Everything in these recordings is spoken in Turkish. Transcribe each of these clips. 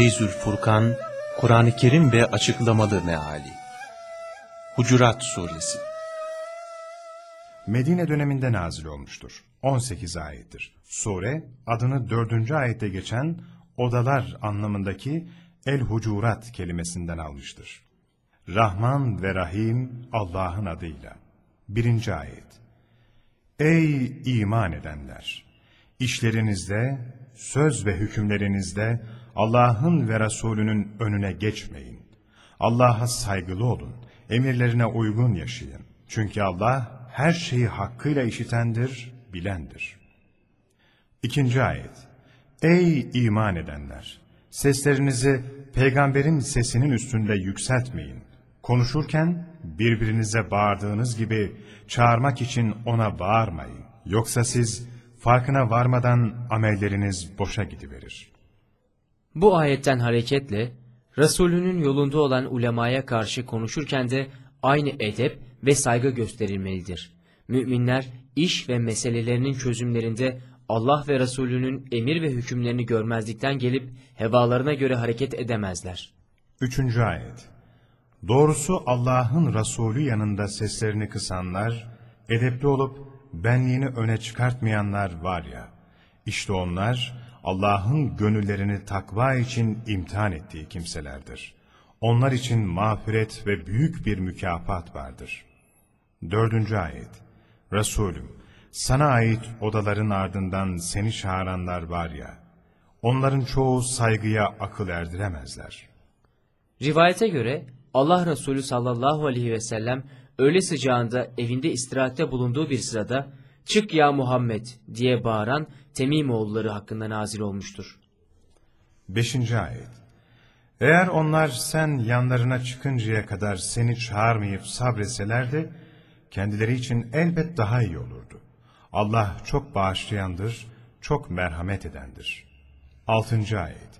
Feyzül Furkan, Kur'an-ı Kerim ve açıklamalı meali. Hucurat Suresi Medine döneminde nazil olmuştur. 18 ayettir. Sure, adını dördüncü ayette geçen odalar anlamındaki El-Hucurat kelimesinden almıştır. Rahman ve Rahim Allah'ın adıyla. Birinci ayet. Ey iman edenler! İşlerinizde, söz ve hükümlerinizde Allah'ın ve Resulünün önüne geçmeyin. Allah'a saygılı olun, emirlerine uygun yaşayın. Çünkü Allah her şeyi hakkıyla işitendir, bilendir. İkinci ayet. Ey iman edenler! Seslerinizi peygamberin sesinin üstünde yükseltmeyin. Konuşurken birbirinize bağırdığınız gibi çağırmak için ona bağırmayın. Yoksa siz farkına varmadan amelleriniz boşa gidiverir. Bu ayetten hareketle Resulünün yolunda olan ulemaya karşı konuşurken de aynı edep ve saygı gösterilmelidir. Müminler iş ve meselelerinin çözümlerinde Allah ve Resulünün emir ve hükümlerini görmezlikten gelip hevalarına göre hareket edemezler. Üçüncü ayet. Doğrusu Allah'ın Resulü yanında seslerini kısanlar, edepli olup benliğini öne çıkartmayanlar var ya, işte onlar Allah'ın gönüllerini takva için imtihan ettiği kimselerdir. Onlar için mağfiret ve büyük bir mükafat vardır. Dördüncü ayet. Resulüm, sana ait odaların ardından seni çağıranlar var ya, onların çoğu saygıya akıl erdiremezler. Rivayete göre Allah Resulü sallallahu aleyhi ve sellem öğle sıcağında evinde istirahatte bulunduğu bir sırada çık ya Muhammed diye bağıran Temimoğulları hakkında nazil olmuştur. Beşinci ayet. Eğer onlar sen yanlarına çıkıncaya kadar seni çağırmayıp sabreselerdi, kendileri için elbet daha iyi olurdu. Allah çok bağışlayandır, çok merhamet edendir. Altıncı ayet.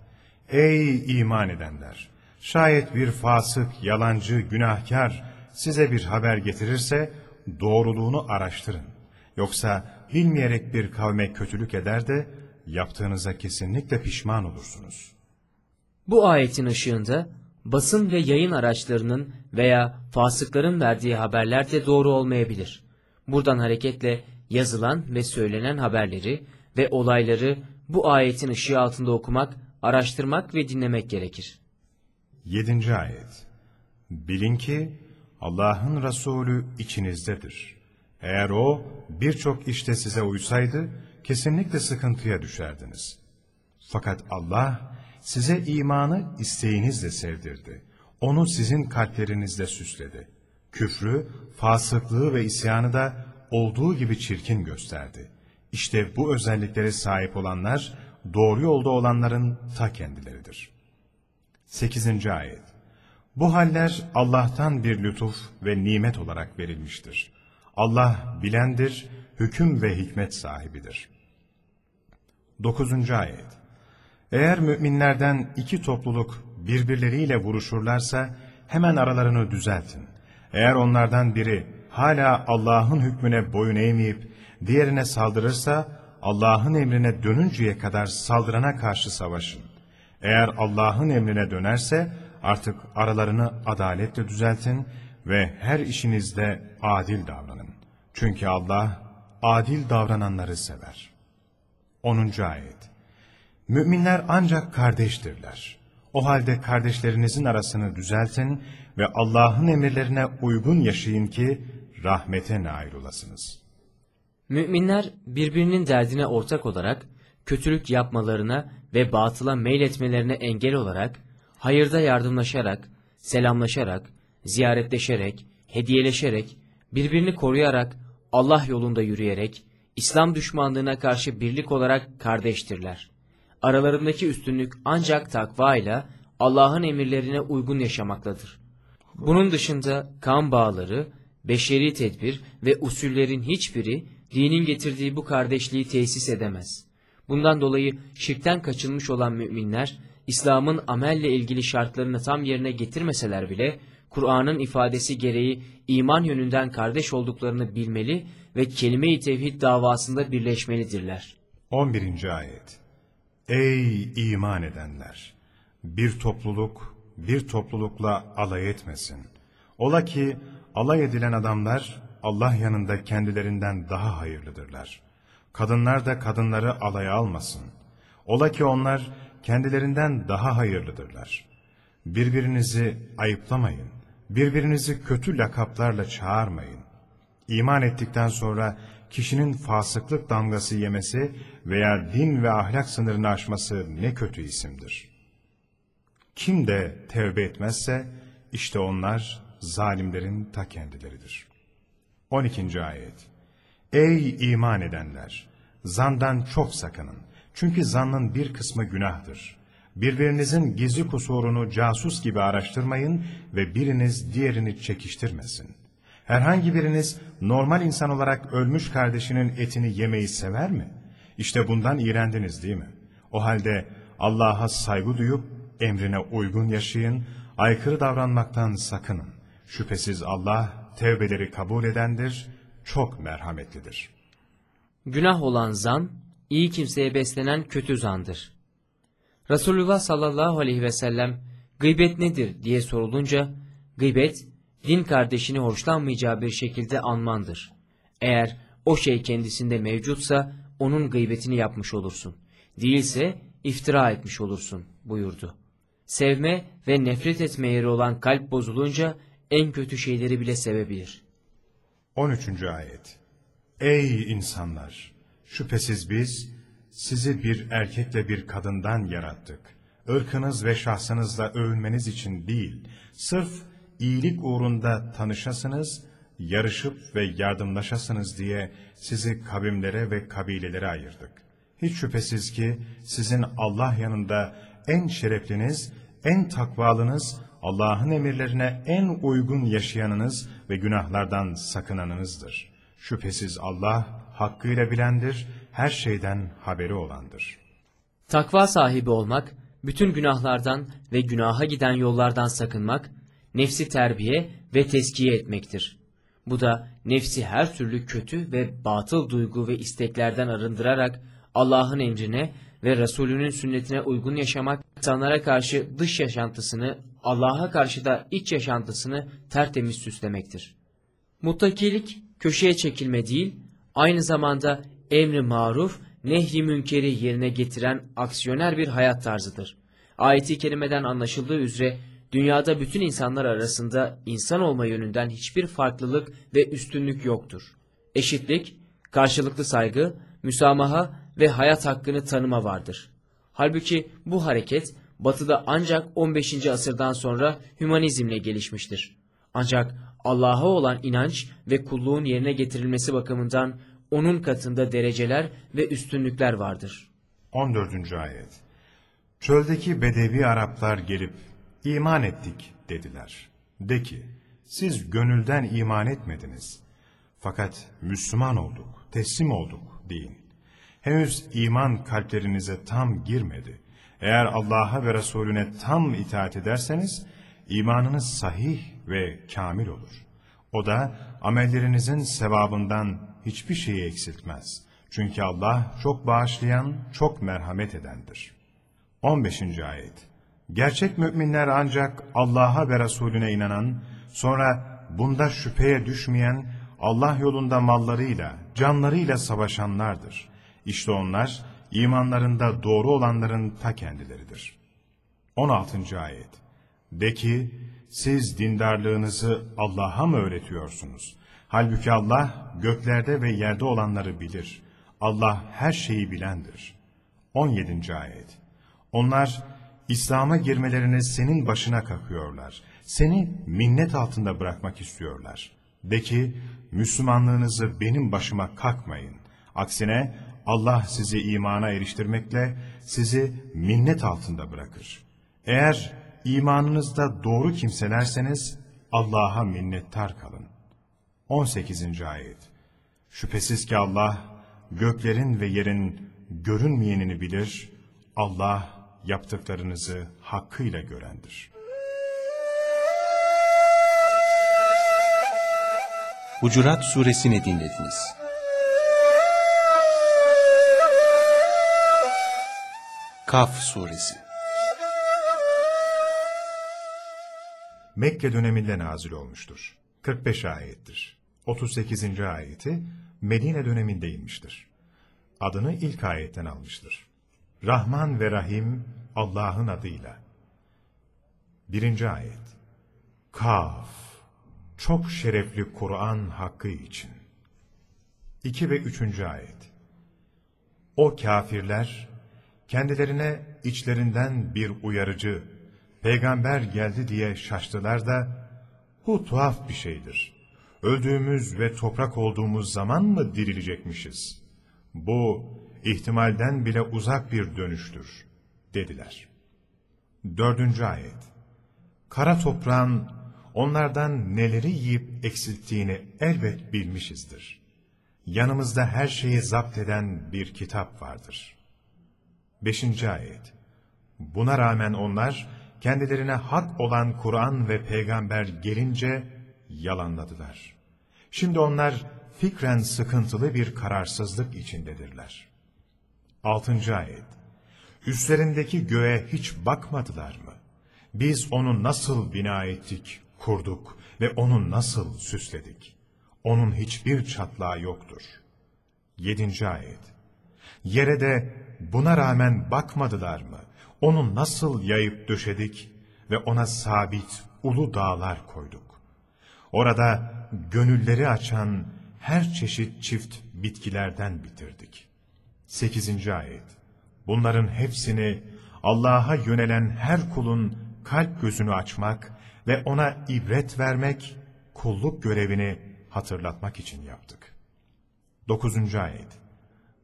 Ey iman edenler! Şayet bir fasık, yalancı, günahkar size bir haber getirirse doğruluğunu araştırın. Yoksa bilmeyerek bir kavme kötülük eder de yaptığınıza kesinlikle pişman olursunuz. Bu ayetin ışığında basın ve yayın araçlarının veya fasıkların verdiği haberler de doğru olmayabilir. Buradan hareketle yazılan ve söylenen haberleri ve olayları bu ayetin ışığı altında okumak, araştırmak ve dinlemek gerekir. Yedinci ayet. Bilin ki Allah'ın Resulü içinizdedir. Eğer o birçok işte size uysaydı kesinlikle sıkıntıya düşerdiniz. Fakat Allah size imanı isteğinizle sevdirdi. Onu sizin kalplerinizde süsledi. Küfrü, fasıklığı ve isyanı da olduğu gibi çirkin gösterdi. İşte bu özelliklere sahip olanlar doğru yolda olanların ta kendileridir. 8. ayet Bu haller Allah'tan bir lütuf ve nimet olarak verilmiştir. Allah bilendir, hüküm ve hikmet sahibidir. 9. ayet Eğer müminlerden iki topluluk birbirleriyle vuruşurlarsa hemen aralarını düzeltin. Eğer onlardan biri hala Allah'ın hükmüne boyun eğmeyip diğerine saldırırsa Allah'ın emrine dönünceye kadar saldırana karşı savaşın. Eğer Allah'ın emrine dönerse artık aralarını adaletle düzeltin ve her işinizde adil davranın. Çünkü Allah adil davrananları sever. 10. Ayet Müminler ancak kardeştirler. O halde kardeşlerinizin arasını düzeltin ve Allah'ın emirlerine uygun yaşayın ki rahmete nail olasınız. Müminler birbirinin derdine ortak olarak kötülük yapmalarına ve batıla meyletmelerine engel olarak, hayırda yardımlaşarak, selamlaşarak, ziyaretleşerek, hediyeleşerek, birbirini koruyarak, Allah yolunda yürüyerek, İslam düşmanlığına karşı birlik olarak kardeştirler. Aralarındaki üstünlük ancak takva ile Allah'ın emirlerine uygun yaşamaktadır. Bunun dışında kan bağları, beşeri tedbir ve usullerin hiçbiri dinin getirdiği bu kardeşliği tesis edemez. Bundan dolayı şirkten kaçınmış olan müminler, İslam'ın amelle ilgili şartlarını tam yerine getirmeseler bile, Kur'an'ın ifadesi gereği iman yönünden kardeş olduklarını bilmeli ve kelime-i tevhid davasında birleşmelidirler. 11. Ayet Ey iman edenler! Bir topluluk bir toplulukla alay etmesin. Ola ki alay edilen adamlar Allah yanında kendilerinden daha hayırlıdırlar. Kadınlar da kadınları alaya almasın. Ola ki onlar kendilerinden daha hayırlıdırlar. Birbirinizi ayıplamayın. Birbirinizi kötü lakaplarla çağırmayın. İman ettikten sonra kişinin fasıklık damgası yemesi veya din ve ahlak sınırını aşması ne kötü isimdir. Kim de tevbe etmezse işte onlar zalimlerin ta kendileridir. 12. Ayet Ey iman edenler! Zandan çok sakının. Çünkü zannın bir kısmı günahtır. Birbirinizin gizli kusurunu casus gibi araştırmayın ve biriniz diğerini çekiştirmesin. Herhangi biriniz normal insan olarak ölmüş kardeşinin etini yemeyi sever mi? İşte bundan iğrendiniz değil mi? O halde Allah'a saygı duyup emrine uygun yaşayın, aykırı davranmaktan sakının. Şüphesiz Allah tevbeleri kabul edendir, çok merhametlidir. Günah olan zan, iyi kimseye beslenen kötü zandır. Resulullah sallallahu aleyhi ve sellem gıybet nedir diye sorulunca, gıybet, din kardeşini hoşlanmayacağı bir şekilde anmandır. Eğer o şey kendisinde mevcutsa onun gıybetini yapmış olursun. Değilse iftira etmiş olursun buyurdu. Sevme ve nefret etme yeri olan kalp bozulunca en kötü şeyleri bile sevebilir. 13. Ayet Ey insanlar! Şüphesiz biz sizi bir erkekle bir kadından yarattık. Irkınız ve şahsınızla övünmeniz için değil, sırf iyilik uğrunda tanışasınız, yarışıp ve yardımlaşasınız diye sizi kavimlere ve kabilelere ayırdık. Hiç şüphesiz ki sizin Allah yanında en şerefliniz, en takvalınız, Allah'ın emirlerine en uygun yaşayanınız ve günahlardan sakınanınızdır. Şüphesiz Allah hakkıyla bilendir, her şeyden haberi olandır. Takva sahibi olmak, bütün günahlardan ve günaha giden yollardan sakınmak, nefsi terbiye ve teskiye etmektir. Bu da nefsi her türlü kötü ve batıl duygu ve isteklerden arındırarak Allah'ın emrine ve Resulünün sünnetine uygun yaşamak, insanlara karşı dış yaşantısını, Allah'a karşı da iç yaşantısını tertemiz süslemektir. Muttakilik köşeye çekilme değil, aynı zamanda emri maruf, nehy münkeri yerine getiren aksiyoner bir hayat tarzıdır. Ayeti kerimeden anlaşıldığı üzere dünyada bütün insanlar arasında insan olma yönünden hiçbir farklılık ve üstünlük yoktur. Eşitlik, karşılıklı saygı, müsamaha ve hayat hakkını tanıma vardır. Halbuki bu hareket batıda ancak 15. asırdan sonra hümanizmle gelişmiştir. Ancak Allah'a olan inanç ve kulluğun yerine getirilmesi bakımından onun katında dereceler ve üstünlükler vardır. 14. Ayet Çöldeki bedevi Araplar gelip iman ettik dediler. De ki siz gönülden iman etmediniz. Fakat Müslüman olduk, teslim olduk deyin. Henüz iman kalplerinize tam girmedi. Eğer Allah'a ve Resulüne tam itaat ederseniz imanınız sahih ve kamil olur. O da amellerinizin sevabından hiçbir şeyi eksiltmez. Çünkü Allah çok bağışlayan, çok merhamet edendir. 15. Ayet Gerçek müminler ancak Allah'a ve Resulüne inanan, sonra bunda şüpheye düşmeyen, Allah yolunda mallarıyla, canlarıyla savaşanlardır. İşte onlar, imanlarında doğru olanların ta kendileridir. 16. Ayet De ki, siz dindarlığınızı Allah'a mı öğretiyorsunuz? Halbuki Allah göklerde ve yerde olanları bilir. Allah her şeyi bilendir. 17. Ayet Onlar İslam'a girmelerini senin başına kakıyorlar. Seni minnet altında bırakmak istiyorlar. De ki, Müslümanlığınızı benim başıma kakmayın. Aksine Allah sizi imana eriştirmekle sizi minnet altında bırakır. Eğer imanınızda doğru kimselerseniz Allah'a minnettar kalın. 18. Ayet Şüphesiz ki Allah göklerin ve yerin görünmeyenini bilir, Allah yaptıklarınızı hakkıyla görendir. Hucurat suresini dinlediniz. Kaf suresi Mekke döneminde nazil olmuştur. 45 ayettir. 38. ayeti Medine döneminde inmiştir. Adını ilk ayetten almıştır. Rahman ve Rahim Allah'ın adıyla. Birinci ayet. Kaf. Çok şerefli Kur'an hakkı için. 2 ve 3. ayet. O kafirler kendilerine içlerinden bir uyarıcı, peygamber geldi diye şaştılar da, bu tuhaf bir şeydir. Öldüğümüz ve toprak olduğumuz zaman mı dirilecekmişiz? Bu ihtimalden bile uzak bir dönüştür, dediler. Dördüncü ayet. Kara toprağın onlardan neleri yiyip eksilttiğini elbet bilmişizdir. Yanımızda her şeyi zapt eden bir kitap vardır. Beşinci ayet. Buna rağmen onlar kendilerine hak olan Kur'an ve peygamber gelince yalanladılar. Şimdi onlar fikren sıkıntılı bir kararsızlık içindedirler. Altıncı ayet. Üstlerindeki göğe hiç bakmadılar mı? Biz onu nasıl bina ettik, kurduk ve onu nasıl süsledik? Onun hiçbir çatlağı yoktur. Yedinci ayet. Yere de buna rağmen bakmadılar mı? Onu nasıl yayıp döşedik ve ona sabit ulu dağlar koyduk. Orada gönülleri açan her çeşit çift bitkilerden bitirdik. Sekizinci ayet. Bunların hepsini Allah'a yönelen her kulun kalp gözünü açmak ve ona ibret vermek, kulluk görevini hatırlatmak için yaptık. Dokuzuncu ayet.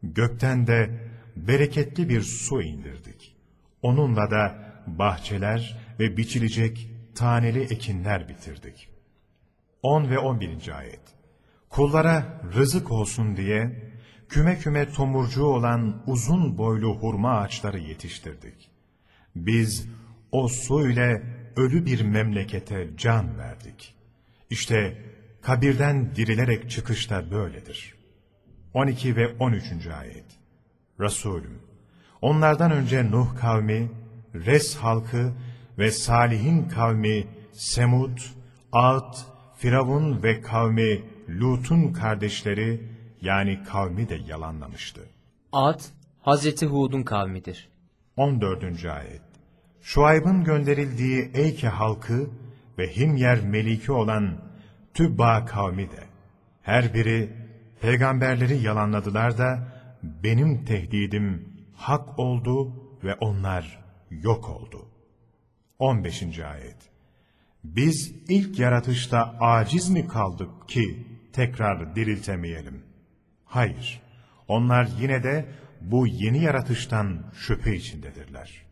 Gökten de bereketli bir su indirdik. Onunla da bahçeler ve biçilecek taneli ekinler bitirdik. 10 ve 11. ayet. Kullara rızık olsun diye küme küme tomurcuğu olan uzun boylu hurma ağaçları yetiştirdik. Biz o su ile ölü bir memlekete can verdik. İşte kabirden dirilerek çıkış da böyledir. 12 ve 13. ayet. Resulüm, onlardan önce Nuh kavmi, Res halkı ve Salih'in kavmi Semud, Ad, Firavun ve kavmi Lut'un kardeşleri yani kavmi de yalanlamıştı. Ad, Hazreti Hud'un kavmidir. 14. ayet. Şuayb'ın gönderildiği Eyke halkı ve Himyer meliki olan Tübba kavmi de her biri peygamberleri yalanladılar da benim tehdidim hak oldu ve onlar yok oldu. 15. ayet. Biz ilk yaratışta aciz mi kaldık ki tekrar diriltemeyelim? Hayır, onlar yine de bu yeni yaratıştan şüphe içindedirler.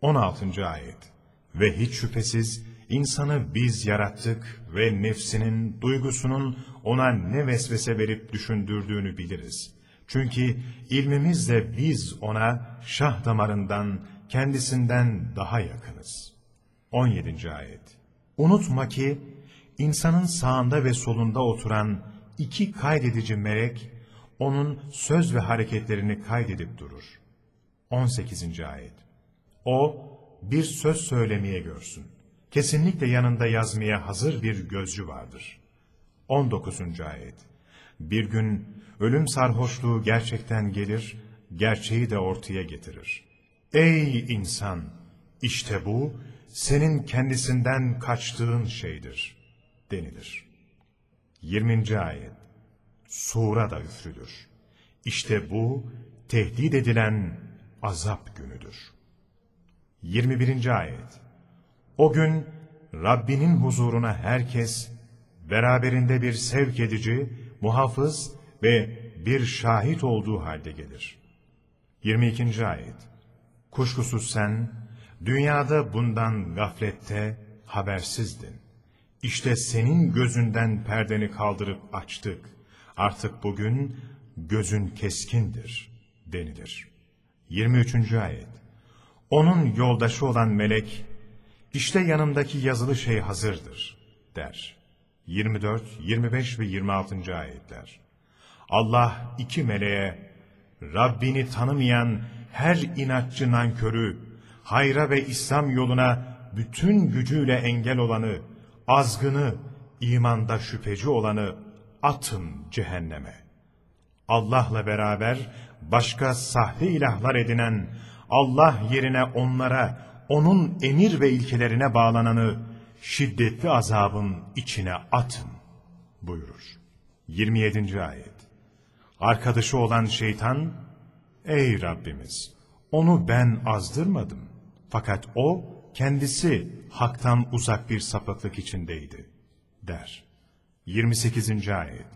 16. ayet Ve hiç şüphesiz insanı biz yarattık ve nefsinin, duygusunun ona ne vesvese verip düşündürdüğünü biliriz. Çünkü ilmimizle biz ona şah damarından, kendisinden daha yakınız. 17. ayet Unutma ki insanın sağında ve solunda oturan iki kaydedici melek, onun söz ve hareketlerini kaydedip durur. 18. ayet O bir söz söylemeye görsün. Kesinlikle yanında yazmaya hazır bir gözcü vardır. 19. ayet Bir gün ölüm sarhoşluğu gerçekten gelir, gerçeği de ortaya getirir. Ey insan! işte bu, senin kendisinden kaçtığın şeydir, denilir. 20. ayet Sura da üfrülür. İşte bu, tehdit edilen azap günüdür. 21. ayet O gün, Rabbinin huzuruna herkes, beraberinde bir sevk edici, muhafız ve bir şahit olduğu halde gelir. 22. ayet Kuşkusuz sen, dünyada bundan gaflette habersizdin. İşte senin gözünden perdeni kaldırıp açtık. Artık bugün gözün keskindir, denilir. 23. ayet Onun yoldaşı olan melek, işte yanımdaki yazılı şey hazırdır, der. 24, 25 ve 26. ayetler. Allah iki meleğe, Rabbini tanımayan her inatçı nankörü, hayra ve İslam yoluna bütün gücüyle engel olanı, azgını, imanda şüpheci olanı atın cehenneme. Allah'la beraber başka sahte ilahlar edinen, Allah yerine onlara, onun emir ve ilkelerine bağlananı şiddetli azabın içine atın buyurur. 27. ayet. Arkadaşı olan şeytan, ey Rabbimiz, onu ben azdırmadım. Fakat o kendisi haktan uzak bir sapıklık içindeydi, der. 28. ayet.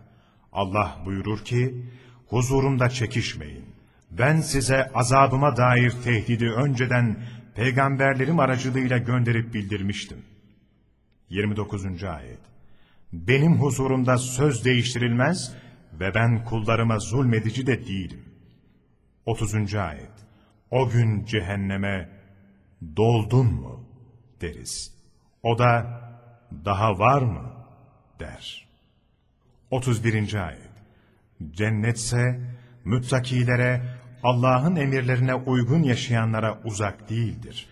Allah buyurur ki, huzurumda çekişmeyin. Ben size azabıma dair tehdidi önceden peygamberlerim aracılığıyla gönderip bildirmiştim. 29. ayet. Benim huzurumda söz değiştirilmez ve ben kullarıma zulmedici de değilim. 30. ayet. O gün cehenneme doldun mu deriz. O da daha var mı der. 31. ayet. Cennetse müttakilere Allah'ın emirlerine uygun yaşayanlara uzak değildir.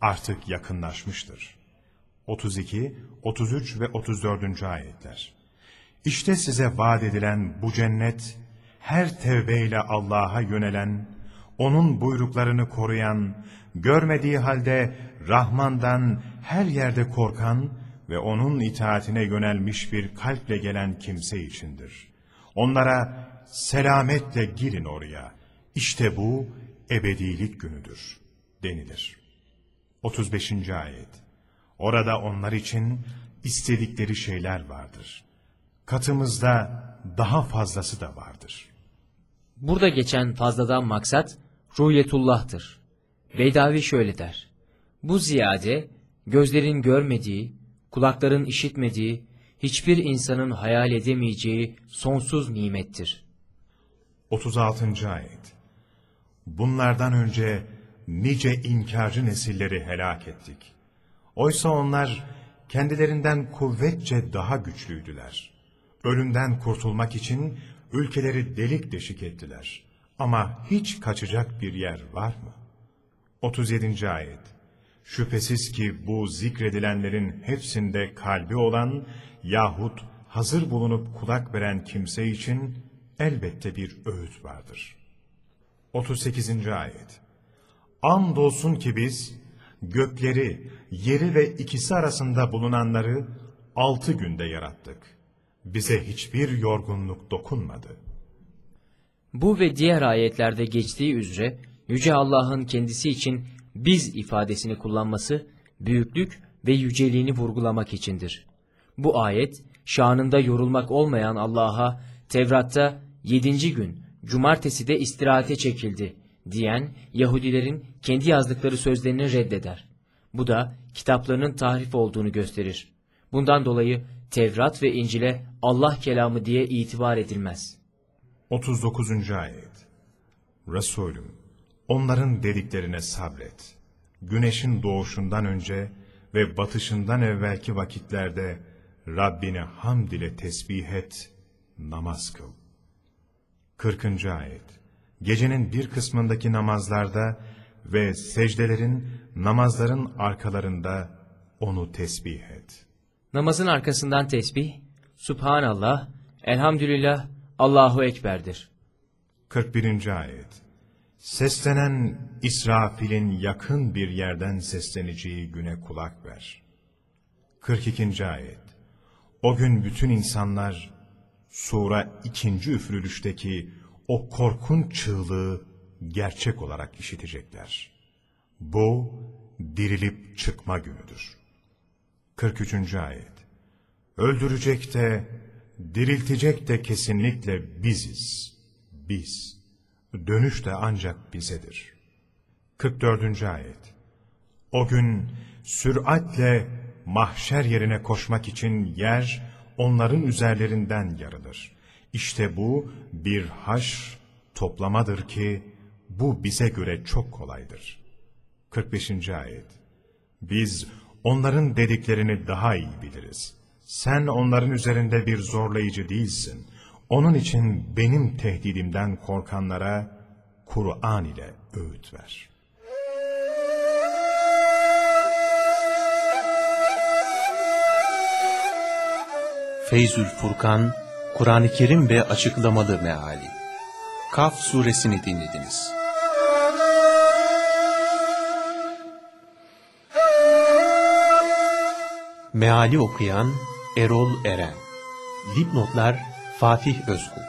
Artık yakınlaşmıştır. 32, 33 ve 34. ayetler. İşte size vaat edilen bu cennet, her tevbeyle Allah'a yönelen, onun buyruklarını koruyan, görmediği halde Rahman'dan her yerde korkan ve onun itaatine yönelmiş bir kalple gelen kimse içindir. Onlara selametle girin oraya, işte bu ebedilik günüdür denilir. 35. ayet Orada onlar için istedikleri şeyler vardır. Katımızda daha fazlası da vardır. Burada geçen fazladan maksat ruhiyetullah'tır. Beydavi şöyle der. Bu ziyade gözlerin görmediği, kulakların işitmediği, hiçbir insanın hayal edemeyeceği sonsuz nimettir. 36. ayet Bunlardan önce nice inkarcı nesilleri helak ettik. Oysa onlar kendilerinden kuvvetçe daha güçlüydüler. Ölümden kurtulmak için ülkeleri delik deşik ettiler. Ama hiç kaçacak bir yer var mı? 37. ayet Şüphesiz ki bu zikredilenlerin hepsinde kalbi olan yahut hazır bulunup kulak veren kimse için elbette bir öğüt vardır. 38. ayet Andolsun ki biz gökleri, yeri ve ikisi arasında bulunanları altı günde yarattık. Bize hiçbir yorgunluk dokunmadı. Bu ve diğer ayetlerde geçtiği üzere Yüce Allah'ın kendisi için biz ifadesini kullanması büyüklük ve yüceliğini vurgulamak içindir. Bu ayet şanında yorulmak olmayan Allah'a Tevrat'ta yedinci gün cumartesi de istirahate çekildi diyen Yahudilerin kendi yazdıkları sözlerini reddeder. Bu da kitaplarının tahrif olduğunu gösterir. Bundan dolayı Tevrat ve İncil'e Allah kelamı diye itibar edilmez. 39. ayet Resulüm, onların dediklerine sabret. Güneşin doğuşundan önce ve batışından evvelki vakitlerde Rabbini hamd ile tesbih et, namaz kıl. 40. ayet Gecenin bir kısmındaki namazlarda ve secdelerin, namazların arkalarında onu tesbih et. Namazın arkasından tesbih, Subhanallah, Elhamdülillah, Allahu Ekber'dir. 41. ayet Seslenen İsrafil'in yakın bir yerden sesleneceği güne kulak ver. 42. ayet O gün bütün insanlar sura ikinci üfürülüşteki o korkunç çığlığı gerçek olarak işitecekler. Bu dirilip çıkma günüdür. 43. ayet Öldürecek de, diriltecek de kesinlikle biziz. Biz. Dönüş de ancak bizedir. 44. ayet O gün süratle mahşer yerine koşmak için yer onların üzerlerinden yarılır. İşte bu bir haş toplamadır ki bu bize göre çok kolaydır. 45. ayet Biz onların dediklerini daha iyi biliriz. Sen onların üzerinde bir zorlayıcı değilsin. Onun için benim tehdidimden korkanlara Kur'an ile öğüt ver. Feyzül Furkan, Kur'an-ı Kerim ve Açıklamalı Meali Kaf Suresini dinlediniz. Meali okuyan Erol Eren Dipnotlar Fatih Özkul